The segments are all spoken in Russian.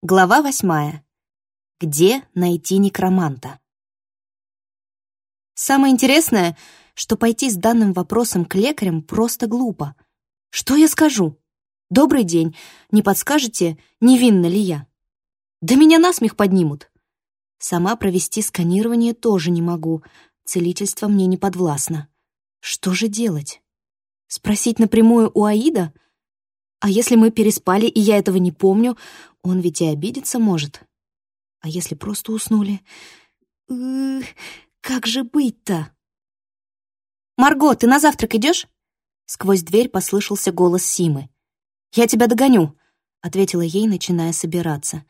Глава восьмая. Где найти некроманта? Самое интересное, что пойти с данным вопросом к лекарям просто глупо. Что я скажу? «Добрый день. Не подскажете, невинна ли я?» Да меня насмех поднимут. Сама провести сканирование тоже не могу. Целительство мне не подвластно. Что же делать? Спросить напрямую у Аида? А если мы переспали, и я этого не помню, он ведь и обидеться может. А если просто уснули? Эх, как же быть-то? «Марго, ты на завтрак идешь? Сквозь дверь послышался голос Симы. «Я тебя догоню», — ответила ей, начиная собираться.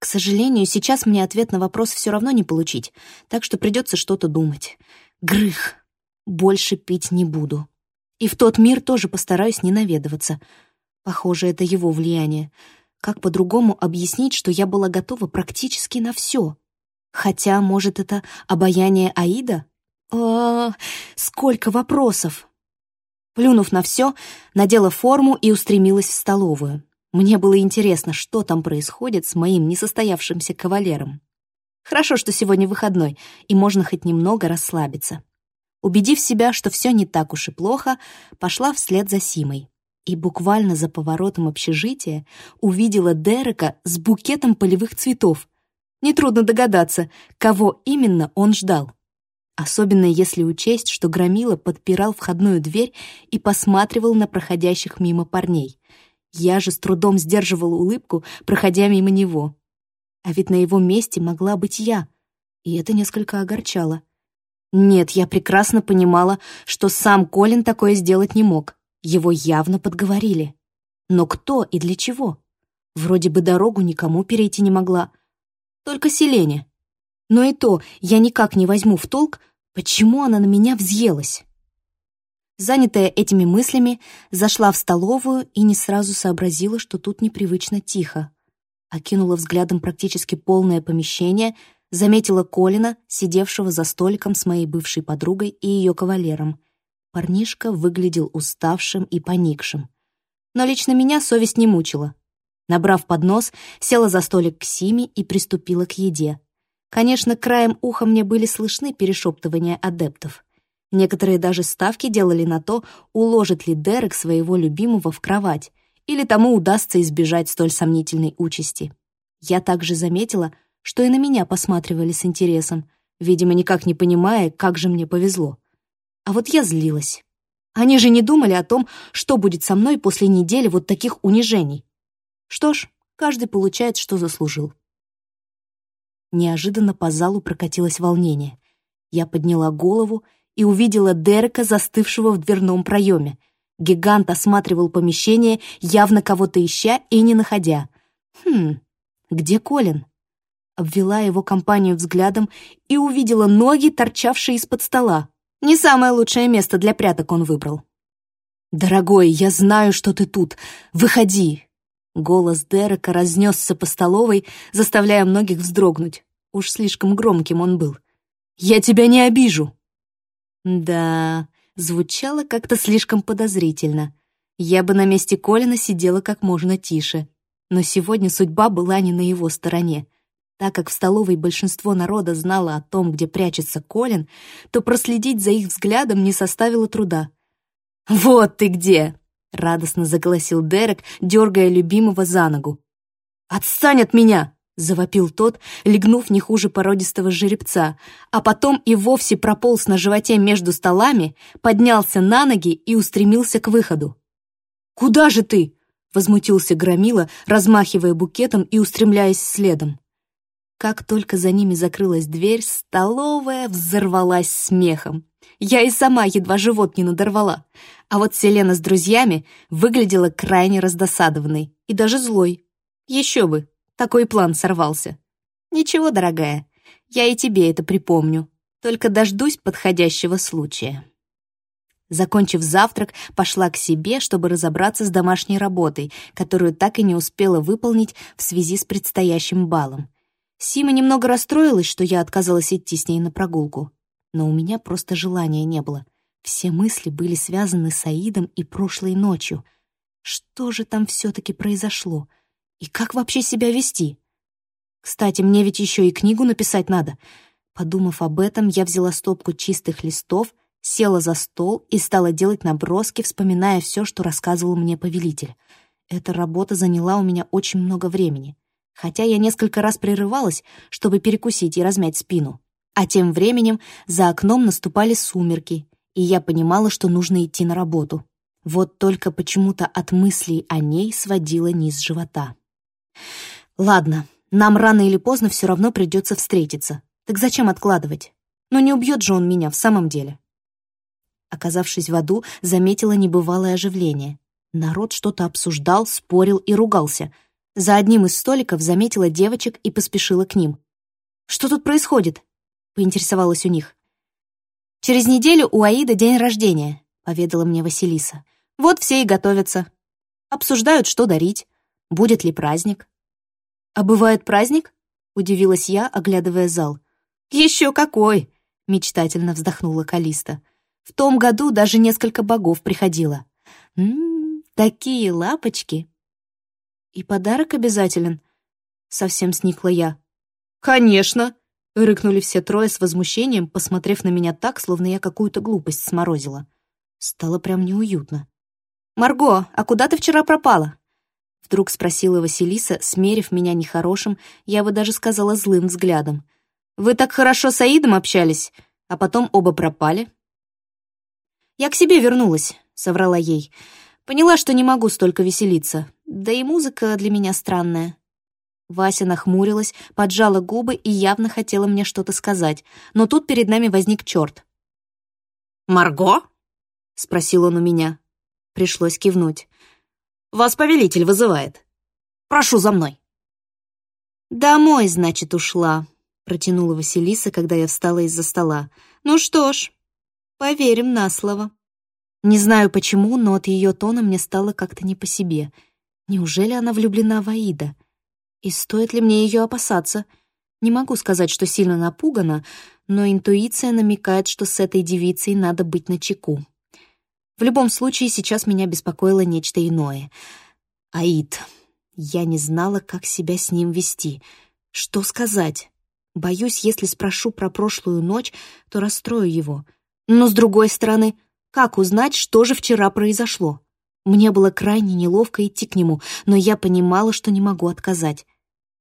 «К сожалению, сейчас мне ответ на вопрос все равно не получить, так что придется что-то думать. Грых! Больше пить не буду. И в тот мир тоже постараюсь не наведываться. Похоже, это его влияние. Как по-другому объяснить, что я была готова практически на все? Хотя, может, это обаяние Аида? А, сколько вопросов! Плюнув на все, надела форму и устремилась в столовую. Мне было интересно, что там происходит с моим несостоявшимся кавалером. Хорошо, что сегодня выходной, и можно хоть немного расслабиться. Убедив себя, что все не так уж и плохо, пошла вслед за Симой и буквально за поворотом общежития увидела Дерека с букетом полевых цветов. Нетрудно догадаться, кого именно он ждал. Особенно если учесть, что Громила подпирал входную дверь и посматривал на проходящих мимо парней. Я же с трудом сдерживала улыбку, проходя мимо него. А ведь на его месте могла быть я, и это несколько огорчало. Нет, я прекрасно понимала, что сам Колин такое сделать не мог. Его явно подговорили. Но кто и для чего? Вроде бы дорогу никому перейти не могла. Только Селене. Но и то я никак не возьму в толк, почему она на меня взъелась. Занятая этими мыслями, зашла в столовую и не сразу сообразила, что тут непривычно тихо. Окинула взглядом практически полное помещение, заметила Колина, сидевшего за столиком с моей бывшей подругой и ее кавалером — Парнишка выглядел уставшим и поникшим. Но лично меня совесть не мучила. Набрав поднос, села за столик к Симе и приступила к еде. Конечно, краем уха мне были слышны перешептывания адептов. Некоторые даже ставки делали на то, уложит ли Дерек своего любимого в кровать, или тому удастся избежать столь сомнительной участи. Я также заметила, что и на меня посматривали с интересом, видимо, никак не понимая, как же мне повезло. А вот я злилась. Они же не думали о том, что будет со мной после недели вот таких унижений. Что ж, каждый получает, что заслужил. Неожиданно по залу прокатилось волнение. Я подняла голову и увидела Дерека, застывшего в дверном проеме. Гигант осматривал помещение, явно кого-то ища и не находя. «Хм, где Колин?» Обвела его компанию взглядом и увидела ноги, торчавшие из-под стола. Не самое лучшее место для пряток он выбрал. «Дорогой, я знаю, что ты тут. Выходи!» Голос Дерека разнесся по столовой, заставляя многих вздрогнуть. Уж слишком громким он был. «Я тебя не обижу!» Да, звучало как-то слишком подозрительно. Я бы на месте Колина сидела как можно тише. Но сегодня судьба была не на его стороне. Так как в столовой большинство народа знало о том, где прячется Колин, то проследить за их взглядом не составило труда. «Вот ты где!» — радостно заголосил Дерек, дергая любимого за ногу. «Отстань от меня!» — завопил тот, легнув не хуже породистого жеребца, а потом и вовсе прополз на животе между столами, поднялся на ноги и устремился к выходу. «Куда же ты?» — возмутился Громила, размахивая букетом и устремляясь следом. Как только за ними закрылась дверь, столовая взорвалась смехом. Я и сама едва живот не надорвала. А вот Селена с друзьями выглядела крайне раздосадованной и даже злой. Еще бы, такой план сорвался. Ничего, дорогая, я и тебе это припомню. Только дождусь подходящего случая. Закончив завтрак, пошла к себе, чтобы разобраться с домашней работой, которую так и не успела выполнить в связи с предстоящим балом. Сима немного расстроилась, что я отказалась идти с ней на прогулку. Но у меня просто желания не было. Все мысли были связаны с Аидом и прошлой ночью. Что же там все-таки произошло? И как вообще себя вести? Кстати, мне ведь еще и книгу написать надо. Подумав об этом, я взяла стопку чистых листов, села за стол и стала делать наброски, вспоминая все, что рассказывал мне повелитель. Эта работа заняла у меня очень много времени, хотя я несколько раз прерывалась, чтобы перекусить и размять спину. А тем временем за окном наступали сумерки, и я понимала, что нужно идти на работу. Вот только почему-то от мыслей о ней сводила низ живота. Ладно, нам рано или поздно все равно придется встретиться. Так зачем откладывать? Но не убьет же он меня в самом деле. Оказавшись в аду, заметила небывалое оживление. Народ что-то обсуждал, спорил и ругался. За одним из столиков заметила девочек и поспешила к ним. «Что тут происходит?» — поинтересовалась у них. «Через неделю у Аида день рождения», — поведала мне Василиса. Вот все и готовятся. Обсуждают, что дарить. Будет ли праздник. «А бывает праздник?» — удивилась я, оглядывая зал. «Еще какой!» — мечтательно вздохнула Калиста. «В том году даже несколько богов приходило. Ммм, такие лапочки!» «И подарок обязателен?» — совсем сникла я. «Конечно!» — рыкнули все трое с возмущением, посмотрев на меня так, словно я какую-то глупость сморозила. Стало прям неуютно. «Марго, а куда ты вчера пропала?» Вдруг спросила Василиса, смерив меня нехорошим, я бы даже сказала злым взглядом. «Вы так хорошо с Аидом общались, а потом оба пропали?» «Я к себе вернулась», — соврала ей. «Поняла, что не могу столько веселиться. Да и музыка для меня странная». Вася нахмурилась, поджала губы и явно хотела мне что-то сказать, но тут перед нами возник черт. «Марго?» — спросил он у меня. Пришлось кивнуть. «Вас повелитель вызывает. Прошу за мной». «Домой, значит, ушла», — протянула Василиса, когда я встала из-за стола. «Ну что ж, поверим на слово». Не знаю почему, но от ее тона мне стало как-то не по себе. Неужели она влюблена в Аида? И стоит ли мне ее опасаться? Не могу сказать, что сильно напугана, но интуиция намекает, что с этой девицей надо быть начеку. В любом случае, сейчас меня беспокоило нечто иное. Аид. Я не знала, как себя с ним вести. Что сказать? Боюсь, если спрошу про прошлую ночь, то расстрою его. Но, с другой стороны, как узнать, что же вчера произошло? Мне было крайне неловко идти к нему, но я понимала, что не могу отказать.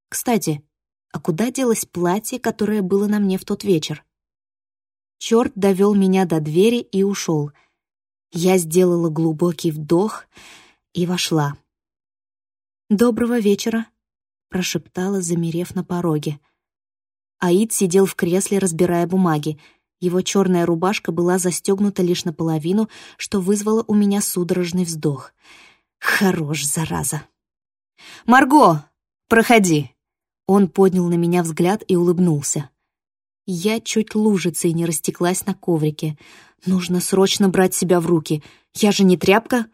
Кстати, а куда делось платье, которое было на мне в тот вечер? Черт довел меня до двери и ушел — я сделала глубокий вдох и вошла. «Доброго вечера», — прошептала, замерев на пороге. Аид сидел в кресле, разбирая бумаги. Его черная рубашка была застегнута лишь наполовину, что вызвало у меня судорожный вздох. «Хорош, зараза!» «Марго, проходи!» Он поднял на меня взгляд и улыбнулся. Я чуть лужицей не растеклась на коврике. Нужно срочно брать себя в руки. Я же не тряпка.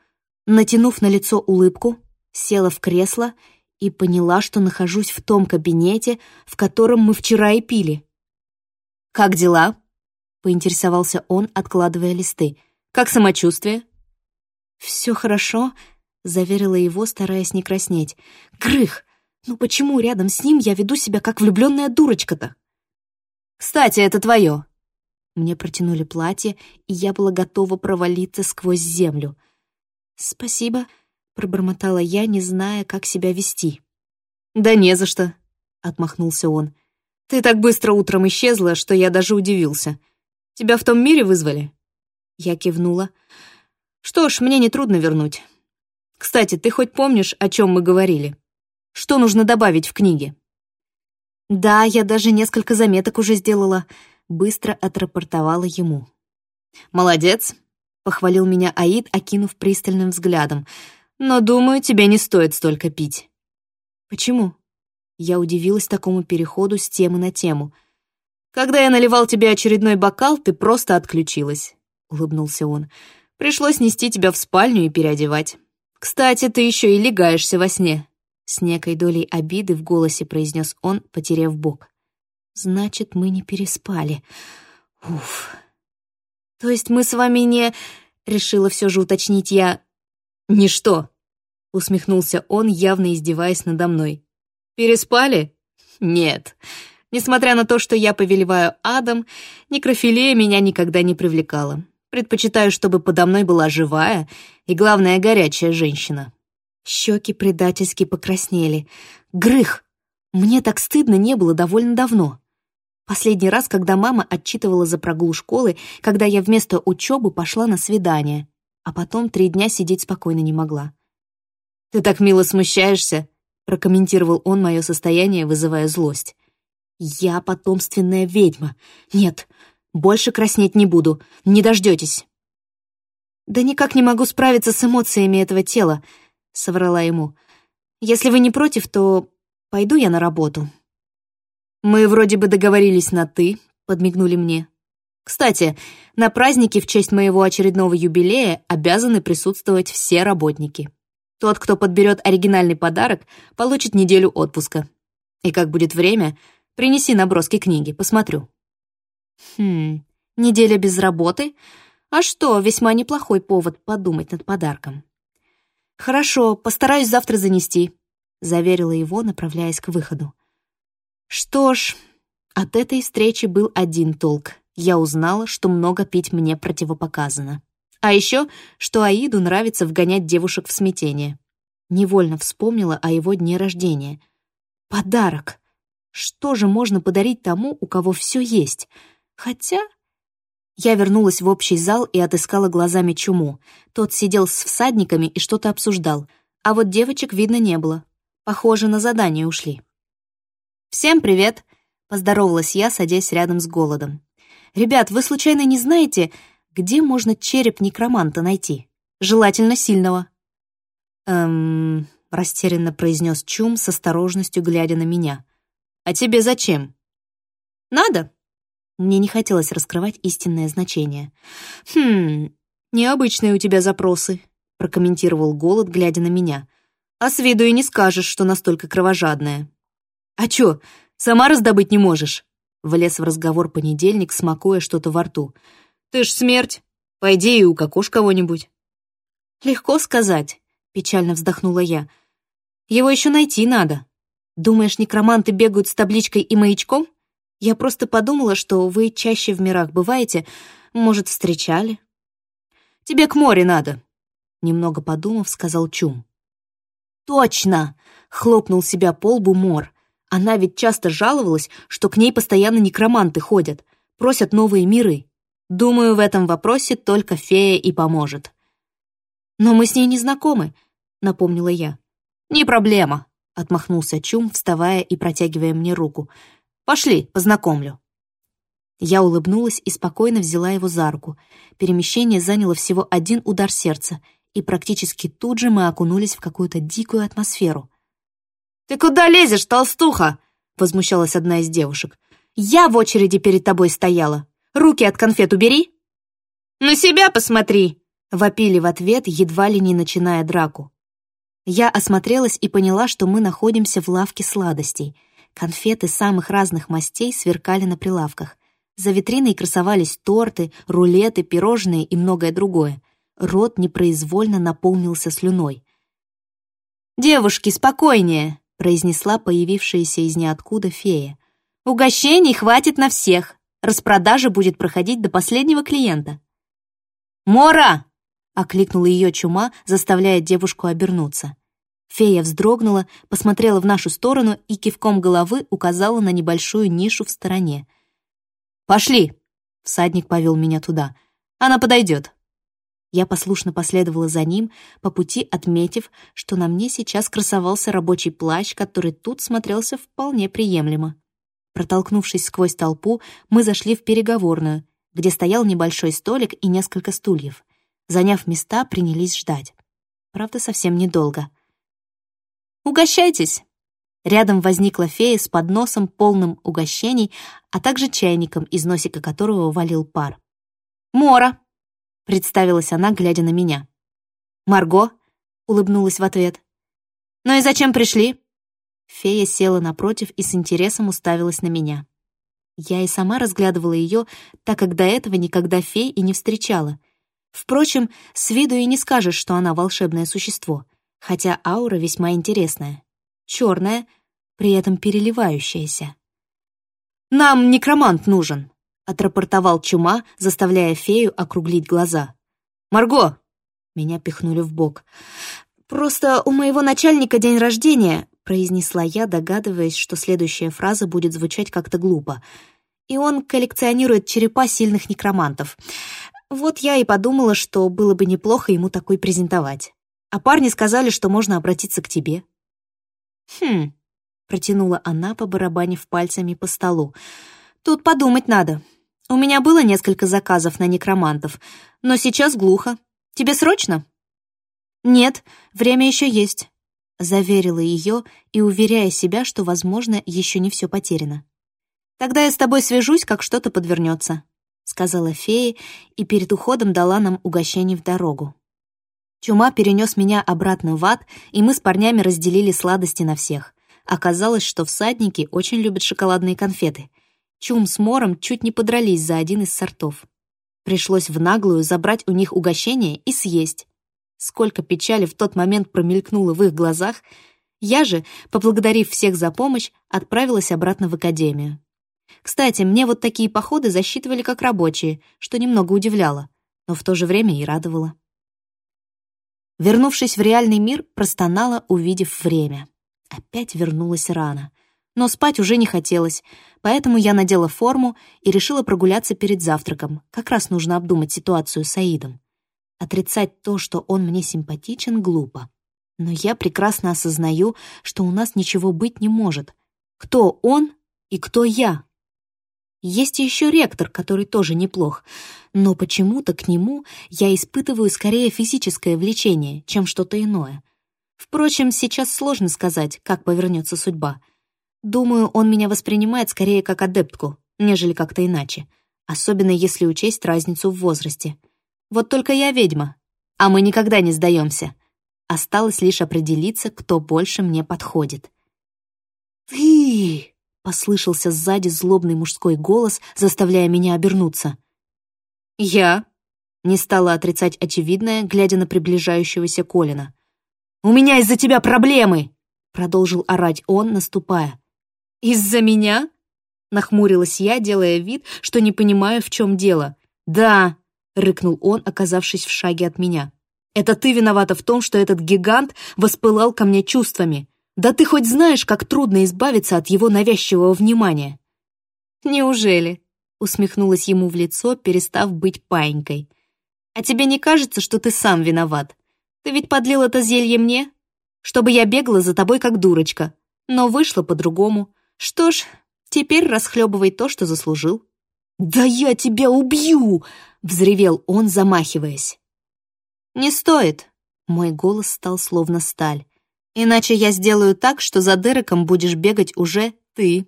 Натянув на лицо улыбку, села в кресло и поняла, что нахожусь в том кабинете, в котором мы вчера и пили. «Как дела?» — поинтересовался он, откладывая листы. «Как самочувствие?» «Все хорошо», — заверила его, стараясь не краснеть. «Грых! Ну почему рядом с ним я веду себя как влюбленная дурочка-то?» «Кстати, это твое!» Мне протянули платье, и я была готова провалиться сквозь землю. «Спасибо», — пробормотала я, не зная, как себя вести. «Да не за что», — отмахнулся он. «Ты так быстро утром исчезла, что я даже удивился. Тебя в том мире вызвали?» Я кивнула. «Что ж, мне нетрудно вернуть. Кстати, ты хоть помнишь, о чем мы говорили? Что нужно добавить в книге?» «Да, я даже несколько заметок уже сделала», быстро отрапортовала ему. «Молодец», — похвалил меня Аид, окинув пристальным взглядом. «Но, думаю, тебе не стоит столько пить». «Почему?» Я удивилась такому переходу с темы на тему. «Когда я наливал тебе очередной бокал, ты просто отключилась», — улыбнулся он. «Пришлось нести тебя в спальню и переодевать. Кстати, ты еще и легаешься во сне». С некой долей обиды в голосе произнес он, потеряв бок. Значит, мы не переспали. Уф. То есть мы с вами не... Решила все же уточнить я. «Ничто», — усмехнулся он, явно издеваясь надо мной. «Переспали? Нет. Несмотря на то, что я повелеваю адом, некрофилия меня никогда не привлекала. Предпочитаю, чтобы подо мной была живая и, главное, горячая женщина. Щеки предательски покраснели. Грых! Мне так стыдно не было довольно давно. Последний раз, когда мама отчитывала за прогул школы, когда я вместо учебы пошла на свидание, а потом три дня сидеть спокойно не могла. «Ты так мило смущаешься», — прокомментировал он мое состояние, вызывая злость. «Я потомственная ведьма. Нет, больше краснеть не буду. Не дождетесь». «Да никак не могу справиться с эмоциями этого тела», — соврала ему. «Если вы не против, то пойду я на работу». «Мы вроде бы договорились на «ты», — подмигнули мне. Кстати, на празднике в честь моего очередного юбилея обязаны присутствовать все работники. Тот, кто подберет оригинальный подарок, получит неделю отпуска. И как будет время, принеси наброски книги, посмотрю. Хм, неделя без работы? А что, весьма неплохой повод подумать над подарком. Хорошо, постараюсь завтра занести, заверила его, направляясь к выходу. Что ж, от этой встречи был один толк. Я узнала, что много пить мне противопоказано. А еще, что Аиду нравится вгонять девушек в смятение. Невольно вспомнила о его дне рождения. Подарок. Что же можно подарить тому, у кого все есть? Хотя... Я вернулась в общий зал и отыскала глазами чуму. Тот сидел с всадниками и что-то обсуждал, а вот девочек видно не было. Похоже, на задание ушли. «Всем привет!» — поздоровалась я, садясь рядом с голодом. «Ребят, вы случайно не знаете, где можно череп некроманта найти? Желательно сильного». «Эм...» — растерянно произнес Чум с осторожностью, глядя на меня. «А тебе зачем?» «Надо». Мне не хотелось раскрывать истинное значение. «Хм, необычные у тебя запросы», — прокомментировал голод, глядя на меня. «А с виду и не скажешь, что настолько кровожадная». «А чё, сама раздобыть не можешь?» Влез в разговор понедельник, смакуя что-то во рту. «Ты ж смерть. Пойди и укокошь кого-нибудь». «Легко сказать», — печально вздохнула я. «Его еще найти надо. Думаешь, некроманты бегают с табличкой и маячком? Я просто подумала, что вы чаще в мирах бываете, может, встречали». «Тебе к морю надо», — немного подумав, сказал Чум. «Точно!» — хлопнул себя по лбу Мор. Она ведь часто жаловалась, что к ней постоянно некроманты ходят, просят новые миры. Думаю, в этом вопросе только фея и поможет. «Но мы с ней не знакомы», — напомнила я. «Не проблема», — отмахнулся Чум, вставая и протягивая мне руку. «Пошли, познакомлю». Я улыбнулась и спокойно взяла его за руку. Перемещение заняло всего один удар сердца, и практически тут же мы окунулись в какую-то дикую атмосферу — «Ты куда лезешь, толстуха?» — возмущалась одна из девушек. «Я в очереди перед тобой стояла. Руки от конфет убери!» «На себя посмотри!» — вопили в ответ, едва ли не начиная драку. Я осмотрелась и поняла, что мы находимся в лавке сладостей. Конфеты самых разных мастей сверкали на прилавках. За витриной красовались торты, рулеты, пирожные и многое другое. Рот непроизвольно наполнился слюной. «Девушки, спокойнее!» произнесла появившаяся из ниоткуда фея. «Угощений хватит на всех. Распродажа будет проходить до последнего клиента». «Мора!» — окликнула ее чума, заставляя девушку обернуться. Фея вздрогнула, посмотрела в нашу сторону и кивком головы указала на небольшую нишу в стороне. «Пошли!» — всадник повел меня туда. «Она подойдет». Я послушно последовала за ним, по пути отметив, что на мне сейчас красовался рабочий плащ, который тут смотрелся вполне приемлемо. Протолкнувшись сквозь толпу, мы зашли в переговорную, где стоял небольшой столик и несколько стульев. Заняв места, принялись ждать. Правда, совсем недолго. «Угощайтесь!» Рядом возникла фея с подносом, полным угощений, а также чайником, из носика которого валил пар. «Мора!» представилась она, глядя на меня. «Марго?» — улыбнулась в ответ. «Ну и зачем пришли?» Фея села напротив и с интересом уставилась на меня. Я и сама разглядывала ее, так как до этого никогда фей и не встречала. Впрочем, с виду и не скажешь, что она волшебное существо, хотя аура весьма интересная. Черная, при этом переливающаяся. «Нам некромант нужен», — отрапортовал Чума, заставляя фею округлить глаза. «Марго!» — меня пихнули в бок. «Просто у моего начальника день рождения», — произнесла я, догадываясь, что следующая фраза будет звучать как-то глупо. «И он коллекционирует черепа сильных некромантов. Вот я и подумала, что было бы неплохо ему такой презентовать. А парни сказали, что можно обратиться к тебе». «Хм», — протянула она, побарабанив пальцами по столу. «Тут подумать надо. У меня было несколько заказов на некромантов, но сейчас глухо. Тебе срочно?» «Нет, время еще есть», — заверила ее и уверяя себя, что, возможно, еще не все потеряно. «Тогда я с тобой свяжусь, как что-то подвернется», — сказала фея и перед уходом дала нам угощение в дорогу. Чума перенес меня обратно в ад, и мы с парнями разделили сладости на всех. Оказалось, что всадники очень любят шоколадные конфеты. Чум с Мором чуть не подрались за один из сортов. Пришлось в наглую забрать у них угощение и съесть. Сколько печали в тот момент промелькнуло в их глазах, я же, поблагодарив всех за помощь, отправилась обратно в академию. Кстати, мне вот такие походы засчитывали как рабочие, что немного удивляло, но в то же время и радовало. Вернувшись в реальный мир, простонала, увидев время. Опять вернулась рано. Но спать уже не хотелось, поэтому я надела форму и решила прогуляться перед завтраком. Как раз нужно обдумать ситуацию с Аидом. Отрицать то, что он мне симпатичен, глупо. Но я прекрасно осознаю, что у нас ничего быть не может. Кто он и кто я? Есть еще ректор, который тоже неплох, но почему-то к нему я испытываю скорее физическое влечение, чем что-то иное. Впрочем, сейчас сложно сказать, как повернется судьба. Думаю, он меня воспринимает скорее как адептку, нежели как-то иначе, особенно если учесть разницу в возрасте. Вот только я ведьма, а мы никогда не сдаемся. Осталось лишь определиться, кто больше мне подходит. «Ты!» — послышался сзади злобный мужской голос, заставляя меня обернуться. «Я?» — не стала отрицать очевидное, глядя на приближающегося Колина. «У меня из-за тебя проблемы!» — продолжил орать он, наступая. «Из-за меня?» — нахмурилась я, делая вид, что не понимаю, в чем дело. «Да!» — рыкнул он, оказавшись в шаге от меня. «Это ты виновата в том, что этот гигант воспылал ко мне чувствами. Да ты хоть знаешь, как трудно избавиться от его навязчивого внимания?» «Неужели?» — усмехнулась ему в лицо, перестав быть паинькой. «А тебе не кажется, что ты сам виноват? Ты ведь подлил это зелье мне, чтобы я бегала за тобой как дурочка. Но вышло по-другому. Что ж, теперь расхлебывай то, что заслужил». «Да я тебя убью!» — взревел он, замахиваясь. «Не стоит!» — мой голос стал словно сталь. «Иначе я сделаю так, что за Дереком будешь бегать уже ты».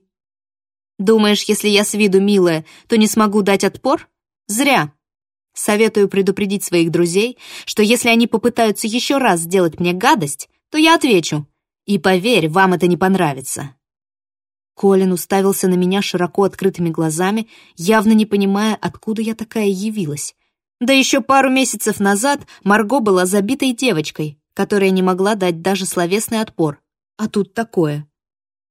«Думаешь, если я с виду милая, то не смогу дать отпор? Зря!» Советую предупредить своих друзей, что если они попытаются еще раз сделать мне гадость, то я отвечу. И поверь, вам это не понравится. Колин уставился на меня широко открытыми глазами, явно не понимая, откуда я такая явилась. Да еще пару месяцев назад Марго была забитой девочкой, которая не могла дать даже словесный отпор. А тут такое.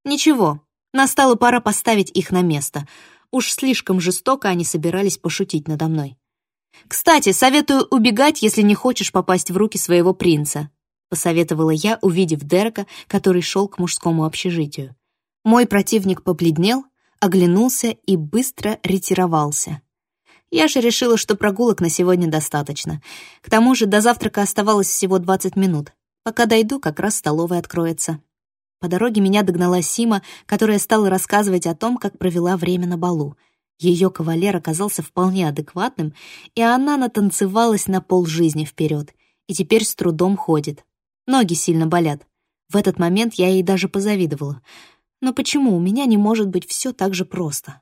Ничего, настала пора поставить их на место. Уж слишком жестоко они собирались пошутить надо мной. «Кстати, советую убегать, если не хочешь попасть в руки своего принца», посоветовала я, увидев Дерека, который шел к мужскому общежитию. Мой противник побледнел, оглянулся и быстро ретировался. Я же решила, что прогулок на сегодня достаточно. К тому же до завтрака оставалось всего 20 минут. Пока дойду, как раз столовая откроется. По дороге меня догнала Сима, которая стала рассказывать о том, как провела время на балу — ее кавалер оказался вполне адекватным, и она натанцевалась на полжизни вперед, и теперь с трудом ходит. Ноги сильно болят. В этот момент я ей даже позавидовала. Но почему у меня не может быть все так же просто?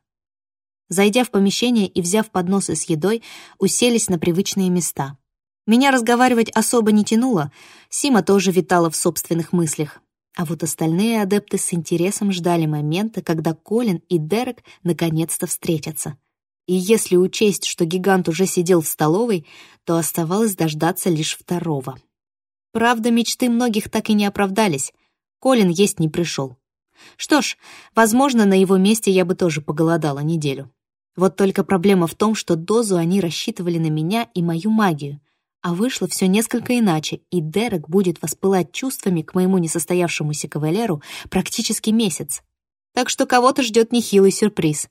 Зайдя в помещение и взяв подносы с едой, уселись на привычные места. Меня разговаривать особо не тянуло, Сима тоже витала в собственных мыслях. А вот остальные адепты с интересом ждали момента, когда Колин и Дерек наконец-то встретятся. И если учесть, что гигант уже сидел в столовой, то оставалось дождаться лишь второго. Правда, мечты многих так и не оправдались. Колин есть не пришел. Что ж, возможно, на его месте я бы тоже поголодала неделю. Вот только проблема в том, что дозу они рассчитывали на меня и мою магию. А вышло все несколько иначе, и Дерек будет воспылать чувствами к моему несостоявшемуся кавалеру практически месяц. Так что кого-то ждет нехилый сюрприз.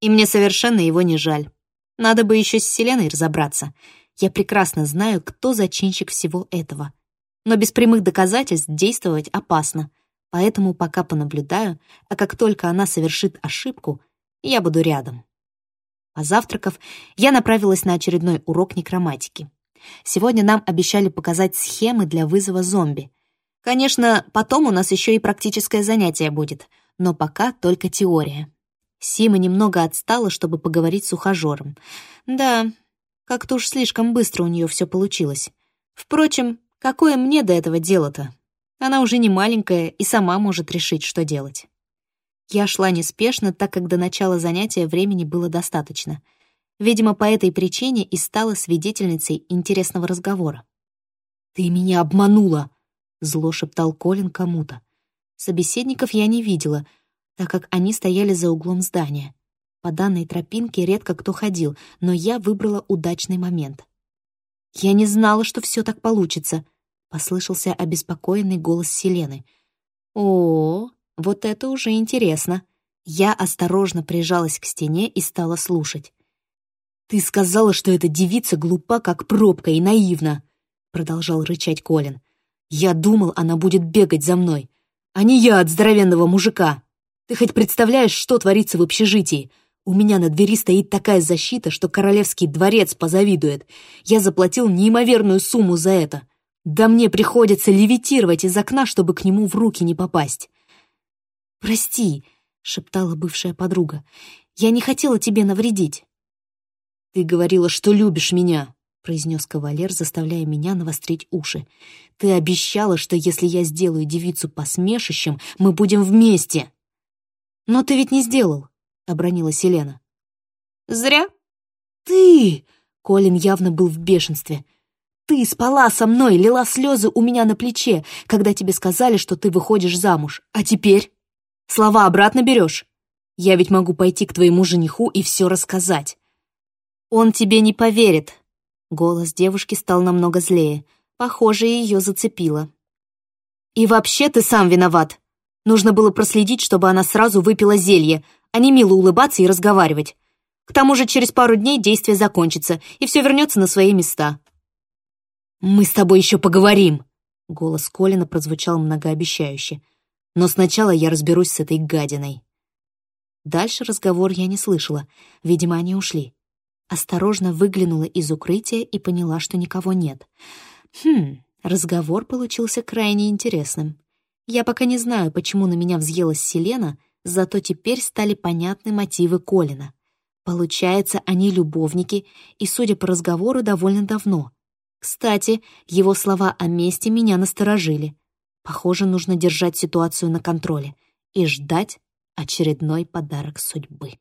И мне совершенно его не жаль. Надо бы еще с Селеной разобраться. Я прекрасно знаю, кто зачинщик всего этого. Но без прямых доказательств действовать опасно. Поэтому пока понаблюдаю, а как только она совершит ошибку, я буду рядом. Позавтракав, я направилась на очередной урок некроматики. Сегодня нам обещали показать схемы для вызова зомби. Конечно, потом у нас еще и практическое занятие будет, но пока только теория. Сима немного отстала, чтобы поговорить с ухажером. Да, как-то уж слишком быстро у нее все получилось. Впрочем, какое мне до этого дело-то? Она уже не маленькая и сама может решить, что делать. Я шла неспешно, так как до начала занятия времени было достаточно — Видимо, по этой причине и стала свидетельницей интересного разговора. «Ты меня обманула!» — зло шептал Колин кому-то. Собеседников я не видела, так как они стояли за углом здания. По данной тропинке редко кто ходил, но я выбрала удачный момент. «Я не знала, что все так получится», — послышался обеспокоенный голос Селены. «О, вот это уже интересно». Я осторожно прижалась к стене и стала слушать. «Ты сказала, что эта девица глупа, как пробка, и наивна», — продолжал рычать Колин. «Я думал, она будет бегать за мной, а не я от здоровенного мужика. Ты хоть представляешь, что творится в общежитии? У меня на двери стоит такая защита, что королевский дворец позавидует. Я заплатил неимоверную сумму за это. Да мне приходится левитировать из окна, чтобы к нему в руки не попасть». «Прости», — шептала бывшая подруга, — «я не хотела тебе навредить». «Ты говорила, что любишь меня», — произнес кавалер, заставляя меня навострить уши. «Ты обещала, что если я сделаю девицу посмешищем, мы будем вместе». «Но ты ведь не сделал», — обронила Селена. «Зря». «Ты!» — Колин явно был в бешенстве. «Ты спала со мной, лила слезы у меня на плече, когда тебе сказали, что ты выходишь замуж. А теперь? Слова обратно берешь? Я ведь могу пойти к твоему жениху и все рассказать. «Он тебе не поверит!» Голос девушки стал намного злее. Похоже, ее зацепило. «И вообще ты сам виноват. Нужно было проследить, чтобы она сразу выпила зелье, а не мило улыбаться и разговаривать. К тому же через пару дней действие закончится, и все вернется на свои места». «Мы с тобой еще поговорим!» Голос Колина прозвучал многообещающе. «Но сначала я разберусь с этой гадиной». Дальше разговор я не слышала. Видимо, они ушли. Осторожно выглянула из укрытия и поняла, что никого нет. Хм, разговор получился крайне интересным. Я пока не знаю, почему на меня взъелась Селена, зато теперь стали понятны мотивы Колина. Получается, они любовники, и, судя по разговору, довольно давно. Кстати, его слова о месте меня насторожили. Похоже, нужно держать ситуацию на контроле и ждать очередной подарок судьбы.